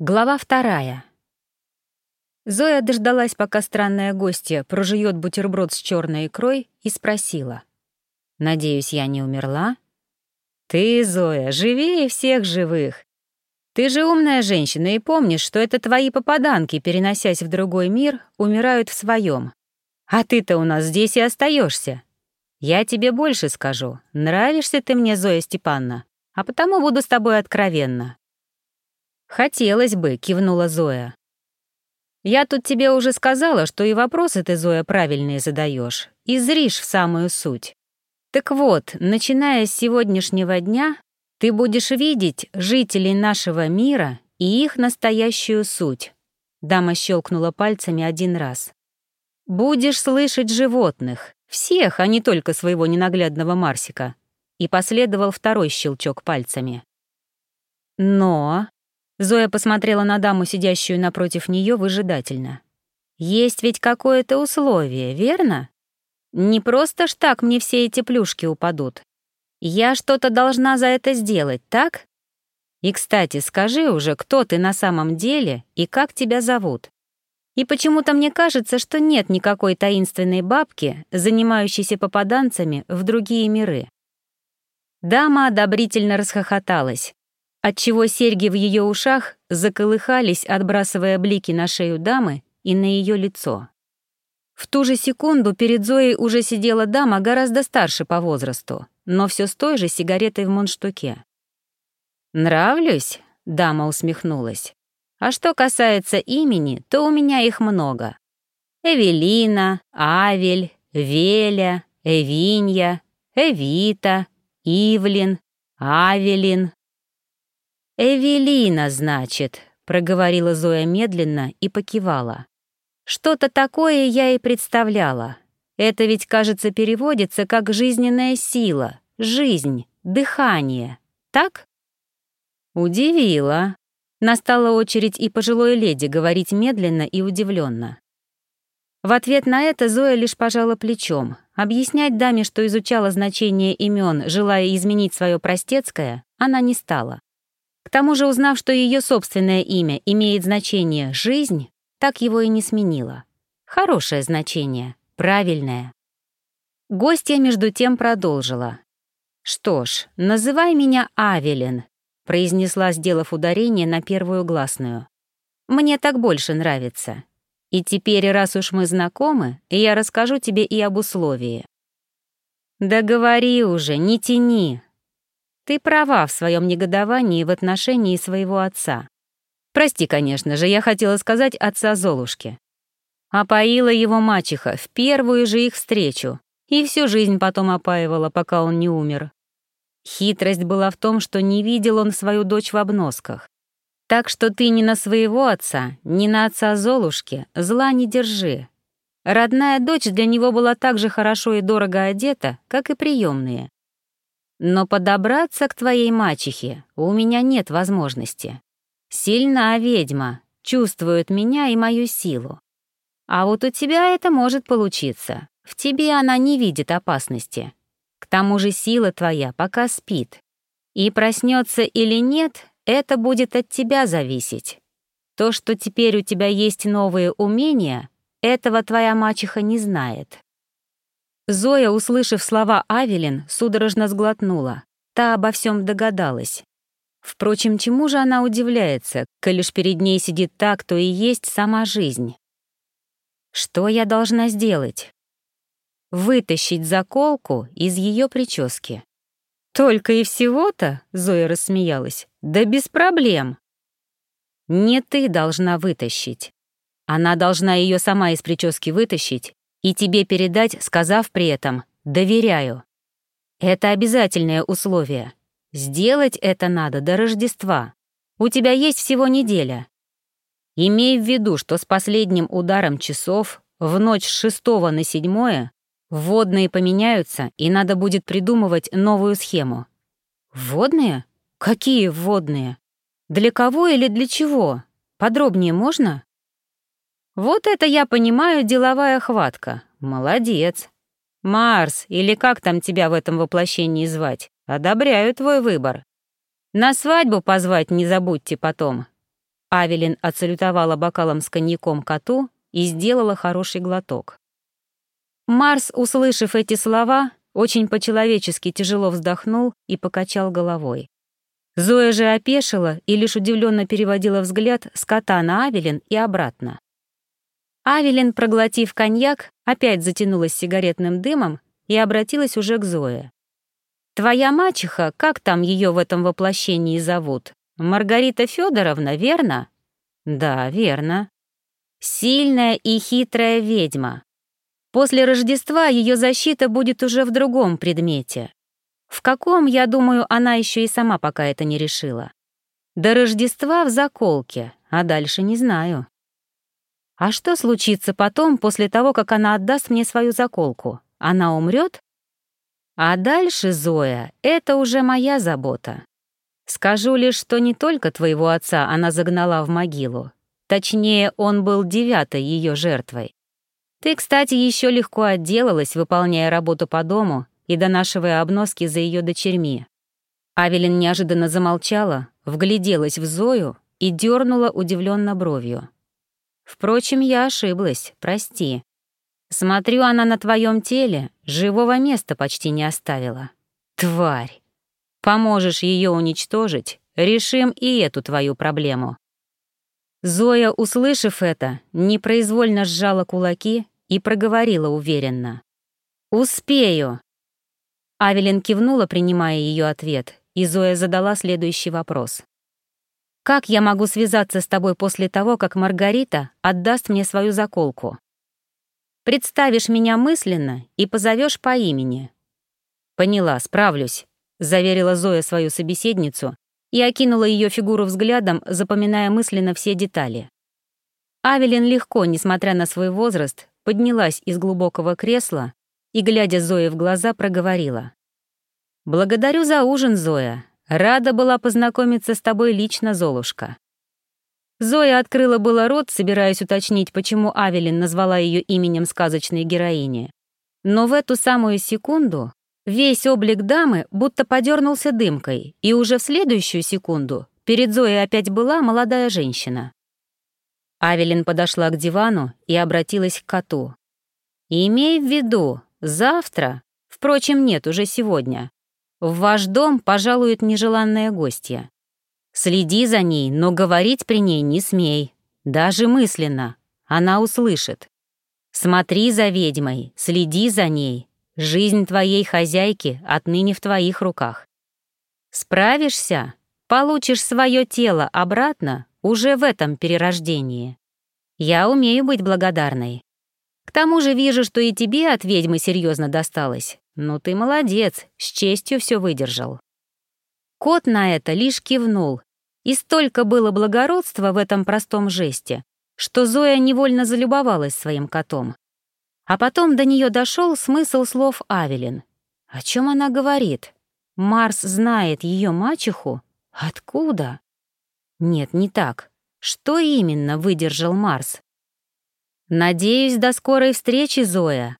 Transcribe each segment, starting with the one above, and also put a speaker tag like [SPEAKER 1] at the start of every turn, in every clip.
[SPEAKER 1] Глава вторая. Зоя дождалась, пока странная гостья прожует бутерброд с черной икрой, и спросила. «Надеюсь, я не умерла?» «Ты, Зоя, живее всех живых. Ты же умная женщина и помнишь, что это твои попаданки, переносясь в другой мир, умирают в своем. А ты-то у нас здесь и остаешься. Я тебе больше скажу. Нравишься ты мне, Зоя Степановна, а потому буду с тобой откровенна. «Хотелось бы», — кивнула Зоя. «Я тут тебе уже сказала, что и вопросы ты, Зоя, правильные задаешь, и зришь в самую суть. Так вот, начиная с сегодняшнего дня, ты будешь видеть жителей нашего мира и их настоящую суть». Дама щелкнула пальцами один раз. «Будешь слышать животных, всех, а не только своего ненаглядного Марсика». И последовал второй щелчок пальцами. «Но», Зоя посмотрела на даму, сидящую напротив нее, выжидательно. «Есть ведь какое-то условие, верно? Не просто ж так мне все эти плюшки упадут. Я что-то должна за это сделать, так? И, кстати, скажи уже, кто ты на самом деле и как тебя зовут. И почему-то мне кажется, что нет никакой таинственной бабки, занимающейся попаданцами в другие миры». Дама одобрительно расхохоталась отчего серьги в ее ушах заколыхались, отбрасывая блики на шею дамы и на ее лицо. В ту же секунду перед Зоей уже сидела дама гораздо старше по возрасту, но все с той же сигаретой в мундштуке. «Нравлюсь?» — дама усмехнулась. «А что касается имени, то у меня их много. Эвелина, Авель, Веля, Эвинья, Эвита, Ивлин, Авелин, «Эвелина, значит», — проговорила Зоя медленно и покивала. «Что-то такое я и представляла. Это ведь, кажется, переводится как «жизненная сила», «жизнь», «дыхание». Так?» Удивила. Настала очередь и пожилой леди говорить медленно и удивленно. В ответ на это Зоя лишь пожала плечом. Объяснять даме, что изучала значение имен, желая изменить свое простецкое, она не стала. К тому же, узнав, что ее собственное имя имеет значение «жизнь», так его и не сменила. Хорошее значение, правильное. Гостья между тем продолжила. «Что ж, называй меня Авелин», — произнесла, сделав ударение на первую гласную. «Мне так больше нравится. И теперь, раз уж мы знакомы, я расскажу тебе и об условии». «Да говори уже, не тяни», ты права в своем негодовании в отношении своего отца. Прости, конечно же, я хотела сказать отца Золушки. Опоила его мачеха в первую же их встречу и всю жизнь потом опаивала, пока он не умер. Хитрость была в том, что не видел он свою дочь в обносках. Так что ты ни на своего отца, ни на отца Золушки зла не держи. Родная дочь для него была так же хорошо и дорого одета, как и приемные. Но подобраться к твоей мачехе у меня нет возможности. Сильна ведьма, чувствует меня и мою силу. А вот у тебя это может получиться. В тебе она не видит опасности. К тому же сила твоя пока спит. И проснется или нет, это будет от тебя зависеть. То, что теперь у тебя есть новые умения, этого твоя мачеха не знает. Зоя, услышав слова Авелин, судорожно сглотнула. Та обо всем догадалась. Впрочем, чему же она удивляется, коль лишь перед ней сидит та, кто и есть сама жизнь? Что я должна сделать? Вытащить заколку из ее прически. «Только и всего-то?» — Зоя рассмеялась. «Да без проблем». «Не ты должна вытащить. Она должна ее сама из прически вытащить и тебе передать, сказав при этом «доверяю». Это обязательное условие. Сделать это надо до Рождества. У тебя есть всего неделя. Имей в виду, что с последним ударом часов в ночь с шестого на седьмое вводные поменяются, и надо будет придумывать новую схему. Вводные? Какие вводные? Для кого или для чего? Подробнее можно? Вот это я понимаю деловая хватка. Молодец. Марс, или как там тебя в этом воплощении звать, одобряю твой выбор. На свадьбу позвать не забудьте потом. Авелин отсалютовала бокалом с коньяком коту и сделала хороший глоток. Марс, услышав эти слова, очень по-человечески тяжело вздохнул и покачал головой. Зоя же опешила и лишь удивленно переводила взгляд с кота на Авелин и обратно. Авелин, проглотив коньяк, опять затянулась сигаретным дымом и обратилась уже к Зое. «Твоя мачеха, как там ее в этом воплощении зовут? Маргарита Федоровна, верно?» «Да, верно». «Сильная и хитрая ведьма. После Рождества ее защита будет уже в другом предмете. В каком, я думаю, она еще и сама пока это не решила. До Рождества в заколке, а дальше не знаю. А что случится потом, после того, как она отдаст мне свою заколку? Она умрет? А дальше, Зоя, это уже моя забота. Скажу лишь, что не только твоего отца она загнала в могилу. Точнее, он был девятой ее жертвой. Ты, кстати, еще легко отделалась, выполняя работу по дому и донашивая обноски за ее дочерьми. Авелин неожиданно замолчала, вгляделась в Зою и дернула удивленно бровью. Впрочем, я ошиблась, прости. Смотрю, она на твоем теле живого места почти не оставила. Тварь! Поможешь ее уничтожить, решим и эту твою проблему. Зоя, услышав это, непроизвольно сжала кулаки и проговорила уверенно. «Успею!» Авелин кивнула, принимая ее ответ, и Зоя задала следующий вопрос. «Как я могу связаться с тобой после того, как Маргарита отдаст мне свою заколку? Представишь меня мысленно и позовешь по имени». «Поняла, справлюсь», — заверила Зоя свою собеседницу и окинула ее фигуру взглядом, запоминая мысленно все детали. Авелин легко, несмотря на свой возраст, поднялась из глубокого кресла и, глядя Зое в глаза, проговорила. «Благодарю за ужин, Зоя. Рада была познакомиться с тобой лично, Золушка». Зоя открыла было рот, собираясь уточнить, почему Авелин назвала ее именем сказочной героини. Но в эту самую секунду весь облик дамы будто подернулся дымкой, и уже в следующую секунду перед Зоей опять была молодая женщина. Авелин подошла к дивану и обратилась к коту. «Имей в виду, Завтра, впрочем, нет, уже сегодня, в ваш дом пожалует нежеланная гостья. Следи за ней, но говорить при ней не смей, даже мысленно, она услышит. Смотри за ведьмой, следи за ней, жизнь твоей хозяйки отныне в твоих руках. Справишься, получишь свое тело обратно уже в этом перерождении. Я умею быть благодарной. К тому же вижу, что и тебе от ведьмы серьезно досталось. Ну ты молодец, с честью все выдержал. Кот на это лишь кивнул, и столько было благородства в этом простом жесте, что Зоя невольно залюбовалась своим котом. А потом до нее дошел смысл слов Авелин. О чем она говорит? Марс знает ее мачеху? Откуда? Нет, не так. Что именно выдержал Марс? «Надеюсь, до скорой встречи, Зоя».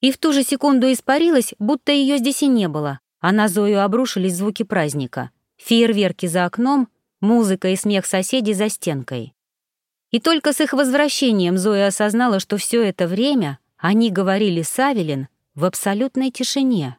[SPEAKER 1] И в ту же секунду испарилась, будто ее здесь и не было, а на Зою обрушились звуки праздника. Фейерверки за окном, музыка и смех соседей за стенкой. И только с их возвращением Зоя осознала, что все это время они говорили с Авелин в абсолютной тишине.